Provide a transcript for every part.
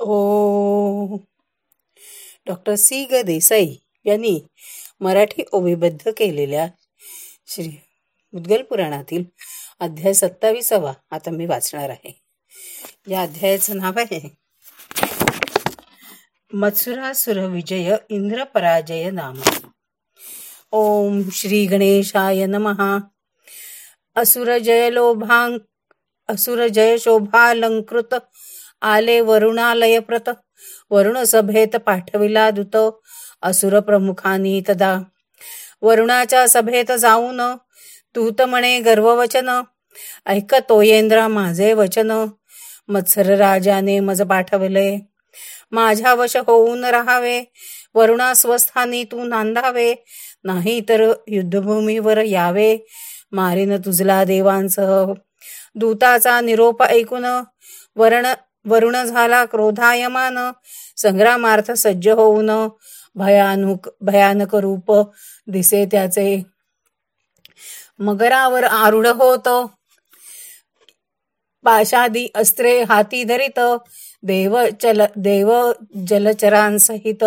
ओ doctor C ग देसाई यांनी मराठी ओबीबद्ध केलेल्या श्री मुद्गल पुराणातील अध्याय सत्तावीसावा आता मी वाचणार आहे. या अध्यायाचं नाव आहे मत्सुरासुर विजय इंद्र पराजय नाम. ओम श्री गणेशाय नमहा असुर जय लोभांक असुर जय शोभालंकृत आले वरुणालय प्रत. वरुण सभेत पाठविला दूत. असुर प्रमुखानी तदा. वरुणाच्या सभेत जाऊन तूत म्हणे गर्ववचन. ऐक तोयेंद्रा माझे वचन. मत्सर राजाने मज पाठवले. माझ्या वश होऊन राहावे. वरुणा स्वस्थानी तू नांदावे. नाही तर युद्धभूमीवर यावे. मारीन तुझला देवांसह. दूताचा निरोप ऐकून वरण वरुण झाला क्रोधायमान संग्रामार्थ सज्ज होऊन भयानुक भयानक रूप दिसे त्याचे. मगरावर आरूढ होत. पाशादी अस्त्रे हाती धरित. देव चल देव जलचरांसहित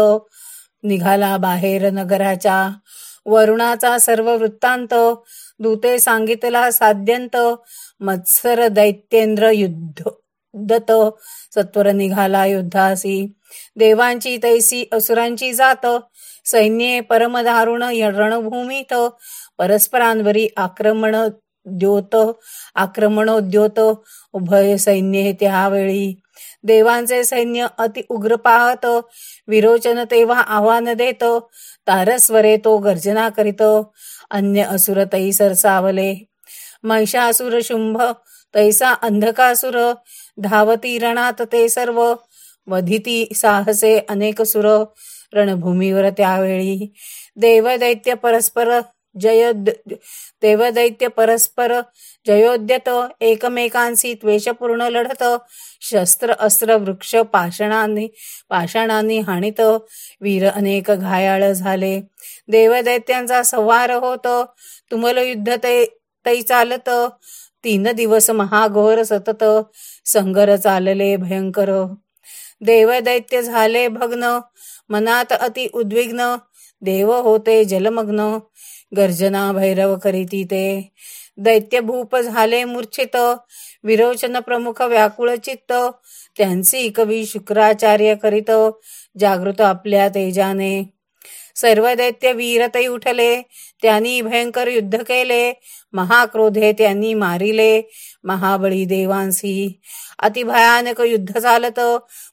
निघाला बाहेर नगराच्या. वरुणाचा सर्व वृत्तांत दूते सांगितला साध्यंत. मत्सर दैत्येंद्र युद्ध दत सत्वर निघाला युद्धासी. देवांची तैसी असुरांची जात. सैन्ये परमधारुण रणभूमीत. परस्परांवरी आक्रमण द्योत. आक्रमणोद्योत उभय सैन्य त्यावेळी. देवांचे सैन्य अति उग्र पाहत. विरोचन तेव्हा आव्हान देत. तारस्वरे तो गर्जना करीत. अन्य असुरतै सरसावले महिषासुर शुंभ तैसा अंधकासुर धावती रणात ते सर्व. वधिती साहसे अनेक सुर रणभूमीवर त्यावेळी. देवदैत्य परस्पर जय देवदैत्य परस्पर जयोद्यत एकमेकांशी त्वेषपूर्ण लढत शस्त्र अस्त्र वृक्ष पाषाणांनी पाषाणांनी हाणित वीर अनेक घायाळ झाले. देवदैत्यांचा संवार होत तुमल युद्ध ते तै चालत तीन दिवस महाघोर सतत संगर चालले भयंकर. देवदैत्य झाले भग्न मनात अति उद्विग्न देव होते जलमग्न गर्जना भैरव करीती ते. दैत्य भूप झाले मूर्छित विरोचन प्रमुख व्याकुळ चित्त त्यांची कवी शुक्राचार्य करीत जागृत आपल्या तेजाने. सर्व दैत्य वीरतही उठले त्यांनी भयंकर युद्ध केले महाक्रोधे त्यांनी मारिले. महाबळी देवांसी. अतिभयानक युद्ध चालत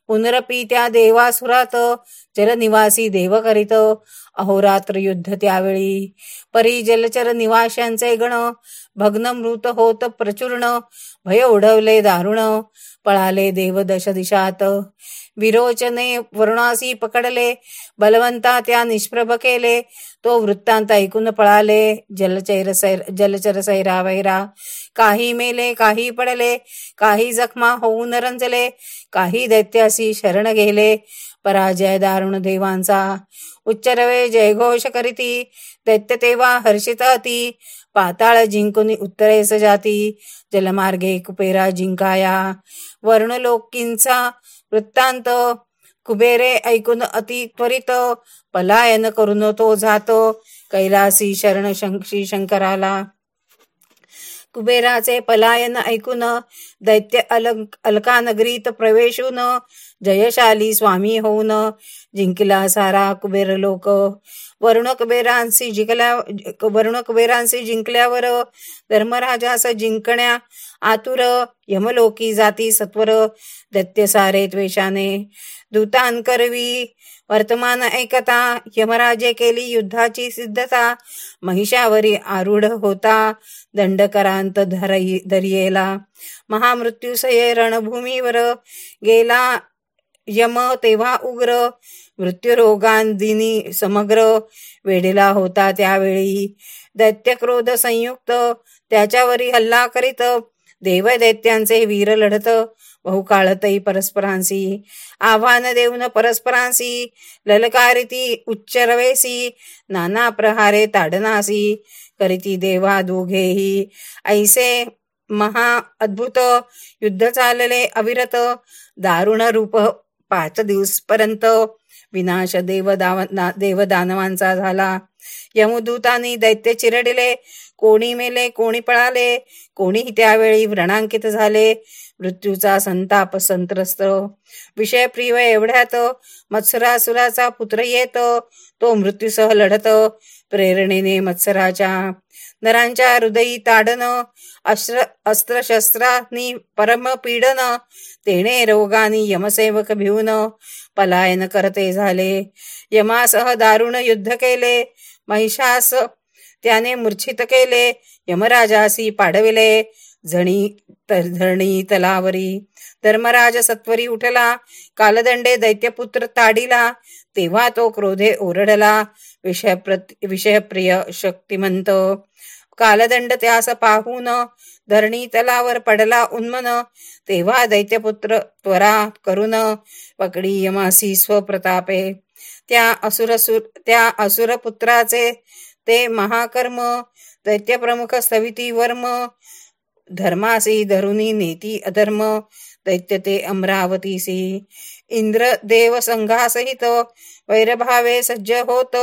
पुनरपी त्या देवासुरात जलनिवासी देव करीत. अहोरात्र युद्ध त्यावेळी. परी जलचर निवाशांचे गण भग्न मृत होत प्रचूर्ण. भय उडवले दारुण पळाले देव दश दिशात. विरोचने वरुणासी पकडले बलवंता त्या निष्प्रभ केले. तो वृत्तांत ऐकून पळाले जलचैर सैर जलचर सैरा वैरा काही मेले काही पडले काही जखमा होऊन रंजले काही दैत्यासी शरण गेले. पराजय दारुण देवांचा उच्चरवे जयघोष करीती दैत्य तेव्हा हर्षित अती. पाताळ जिंकून उत्तरेस जाती जलमार्गे कुपेरा जिंकाया. वर्णलोकींचा वृत्तांत कुबेरे ऐकून अति त्वरित पलायन करून तो जातो. कैलासी शरण श्री शंकराला कुबेराचे पलायन ऐकून दैत्य अलंक अलकानगरीत प्रवेशून जयशाली स्वामी होऊन जिंकला सारा कुबेर लोक. वरुण कुबेरांशी जिंकल्या वरुण कुबेरांशी जिंकल्यावर धर्मराजास जिंकण्या आतुर यमलोकी जाती सत्वर दैत्य सारे द्वेषाने दूतांकरवी वर्तमान ऐकता यमराजे केली युद्धाची सिद्धता महिषावरी आरूढ होता दंडकरांत धरई धरियेला. महामृत्यूसये रणभूमीवर गेला यम तेव्हा उग्र मृत्युरोगांदिनी समग्र. वेढेला होता त्यावेळी दैत्यक्रोध संयुक्त त्याच्यावरी हल्ला करीत देवदैत्यांचे वीर लढत बहुकाळतही परस्परांसी आव्हान देऊन परस्परांसी ललकारिती उच्चरवेसी. नाना प्रहारे ताडनासी. करीती देवा दोघेही. ऐसे महा अद्भुत युद्ध चालले अविरत. दारुण रूप पाच दिवसपर्यंत विनाश देव देवदानवांचा झाला. यमुदूतानी दैत्य चिरडले. कोणी मेले कोणी पळाले. कोणीही त्यावेळी व्रणांकित झाले. मृत्यूचा संताप संत्रस्त. विषय प्रिय एवढ्यात मत्सरासुराचा पुत्र येत तो मृत्यूसह लढत प्रेरणेने मत्सराच्या नरांच्या हृदयी ताडन अस्त्र अस्त्रशस्त्रांनी परम पीडन तेणे रोगानी यमसेवक भिऊन पलायन करते झाले. यमासह दारुण युद्ध केले महिषास त्याने मूर्छित केले यमराजासी पाडविले झणी धरणी तलावरी. धर्मराज सत्वरी उठला. कालदंडे दैत्यपुत्र ताडीला. तेव्हा तो क्रोधे ओरडला. विषय विषयप्रिय शक्तिमंत. कालदंड त्यास पाहून धरणी तलावर पडला उन्मन. तेव्हा दैत्यपुत्र त्वरा करून पकडी यमासी स्वप्रतापे. त्या असुरसुर त्या असुरपुत्राचे ते महाकर्म. दैत्यप्रमुख स्थविती वर्म. धर्मासी धरुनी नेती अधर्म दैत्य ते अमरावतीसी इंद्र देव संघासहित वैरभावे सज्ज होत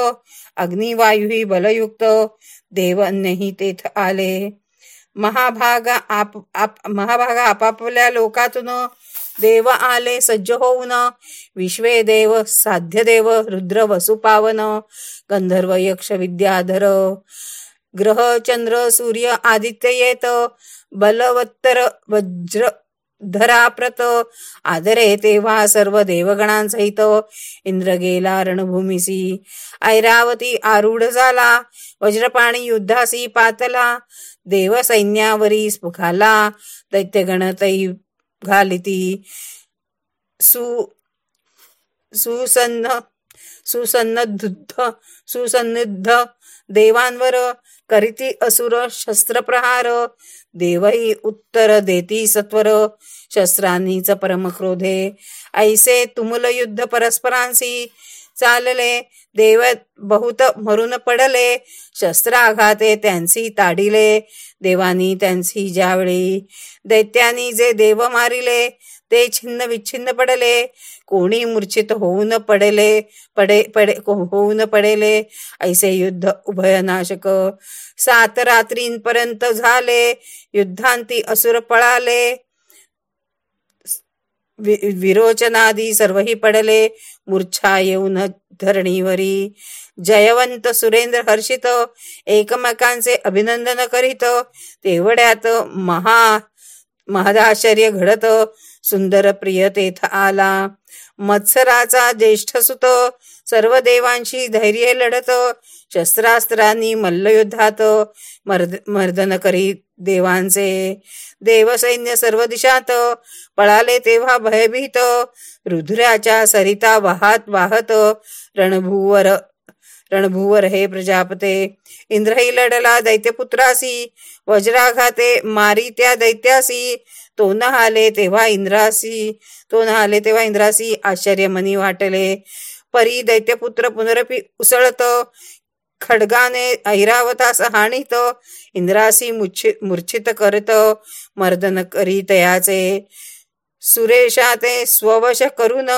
अग्निवायुही बलयुक्त देवन्यही तेथ आले। महाभागा आप, आप महाभाग आपापल्या लोकातून देव आले सज्ज होऊन विश्वे देव साध्य देव रुद्र वसुपावन गंधर्व यक्ष विद्याधर ग्रह चंद्र सूर्य आदित्य येत. बलवत्तर वज्र धराप्रत. आदरे तेव्हा सर्व देवगणांसहित. इंद्र गेला रणभूमीसी. ऐरावती आरूढ झाला. वज्रपाणी युद्धासी पातला. देव सैन्यावरी स्फुखाला. दैत्यगण तै घालिती. सु सुसन्न सुसन्नद्ध सुसन्निध देवांवर. करीती असुर शस्त्रप्रहार देवही उत्तर देती सत्वर शस्त्रांनीच परमक्रोधे ऐसे तुमुल युद्ध परस्परांशी चालले देव बहुत मरून पडले शस्त्राघाते त्यांची ताडिले देवानी त्यांची ज्यावेळी दैत्यानी जे देव मारिले ते छिन्न विच्छिन्न पडले. कोणी मूर्छित होऊन पडले पडे पडे होऊन पडेले. ऐसे युद्ध उभयनाशक. सात रात्रींपर्यंत झाले. युद्धांती असुर पळाले. विरोचनादी सर्वही पडले. मूर्छा येऊन धरणीवरी. जयवंत सुरेंद्र हर्षित. एकमेकांचे अभिनंदन करीत. तेवढ्यात महा महदाश्चर्य घडत. सुंदर प्रिय तेथ आला. मत्सराचा ज्येष्ठ सुत सर्व देवांशी धैर्य लढत शस्त्रास्त्रांनी मल्लयुद्धात मर्द मर्दन करीत देवांचे. देवसैन्य सर्व दिशात पळाले तेव्हा भयभीत रुद्राच्या सरिता वाहत वाहत रणभूवर रणभूवर हे प्रजापते. इंद्रही लढला दैत्यपुत्रासी वज्राघाते मारी त्या दैत्यासी. तो आले तेव्हा इंद्रासी तो नहाले तेव्हा इंद्रासी. आश्चर्य मनी वाटले. परी दैत्यपुत्र पुनरपी उसळत खडगाने ऐरावतास हाणीत. इंद्रासी मूर्छित करत मर्दन करी तयाचे सुरेशा ते स्ववश करून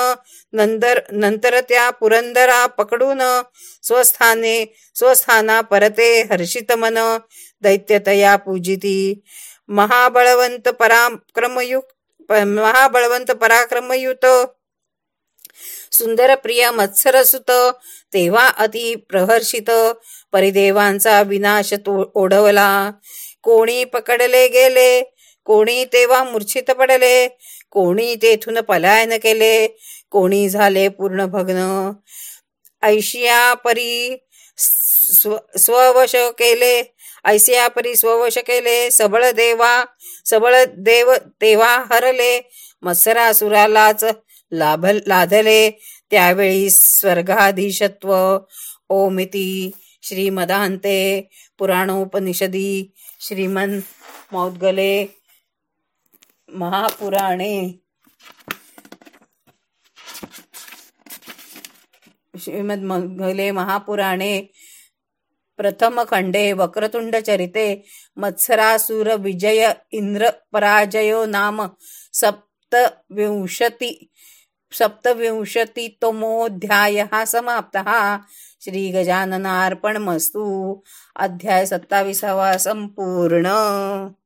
नंतर नंतर त्या पुरंदरा पकडून स्वस्थाने स्वस्थाना परते हर्षित मन दैत्यतया पूजिती. महाबळवंत पराक्रमयुक्त महाबळवंत पराक्रमयुत सुंदर प्रिय मत्सरसुत तेव्हा अति प्रहर्षित परिदेवांचा विनाश ओढवला. कोणी पकडले गेले कोणी तेव्हा मूर्छित पडले कोणी तेथून पलायन केले कोणी झाले पूर्ण भग्न. ऐशिया परी स्ववश केले ऐसिया परी स्ववश केले सबळ देवा सबळ देव तेव्हा हरले मत्सरासुरालाच लाभ लाधले त्यावेळी स्वर्गाधीशत्व. ओमिती श्रीमदांते पुराणोपनिषदी श्रीमन मौद्गले महापुराणे. श्रीमद मंगले महापुराणे. प्रथम खंडे वक्रतुंड चरिते. मत्सरासुर विजय इंद्र पराजयो नाम सप्तविंशती सप्तविंशतितमोऽध्यायः समाप्तः. श्रीगजाननार्पणमस्तु अध्याय सत्ताविसावा संपूर्ण.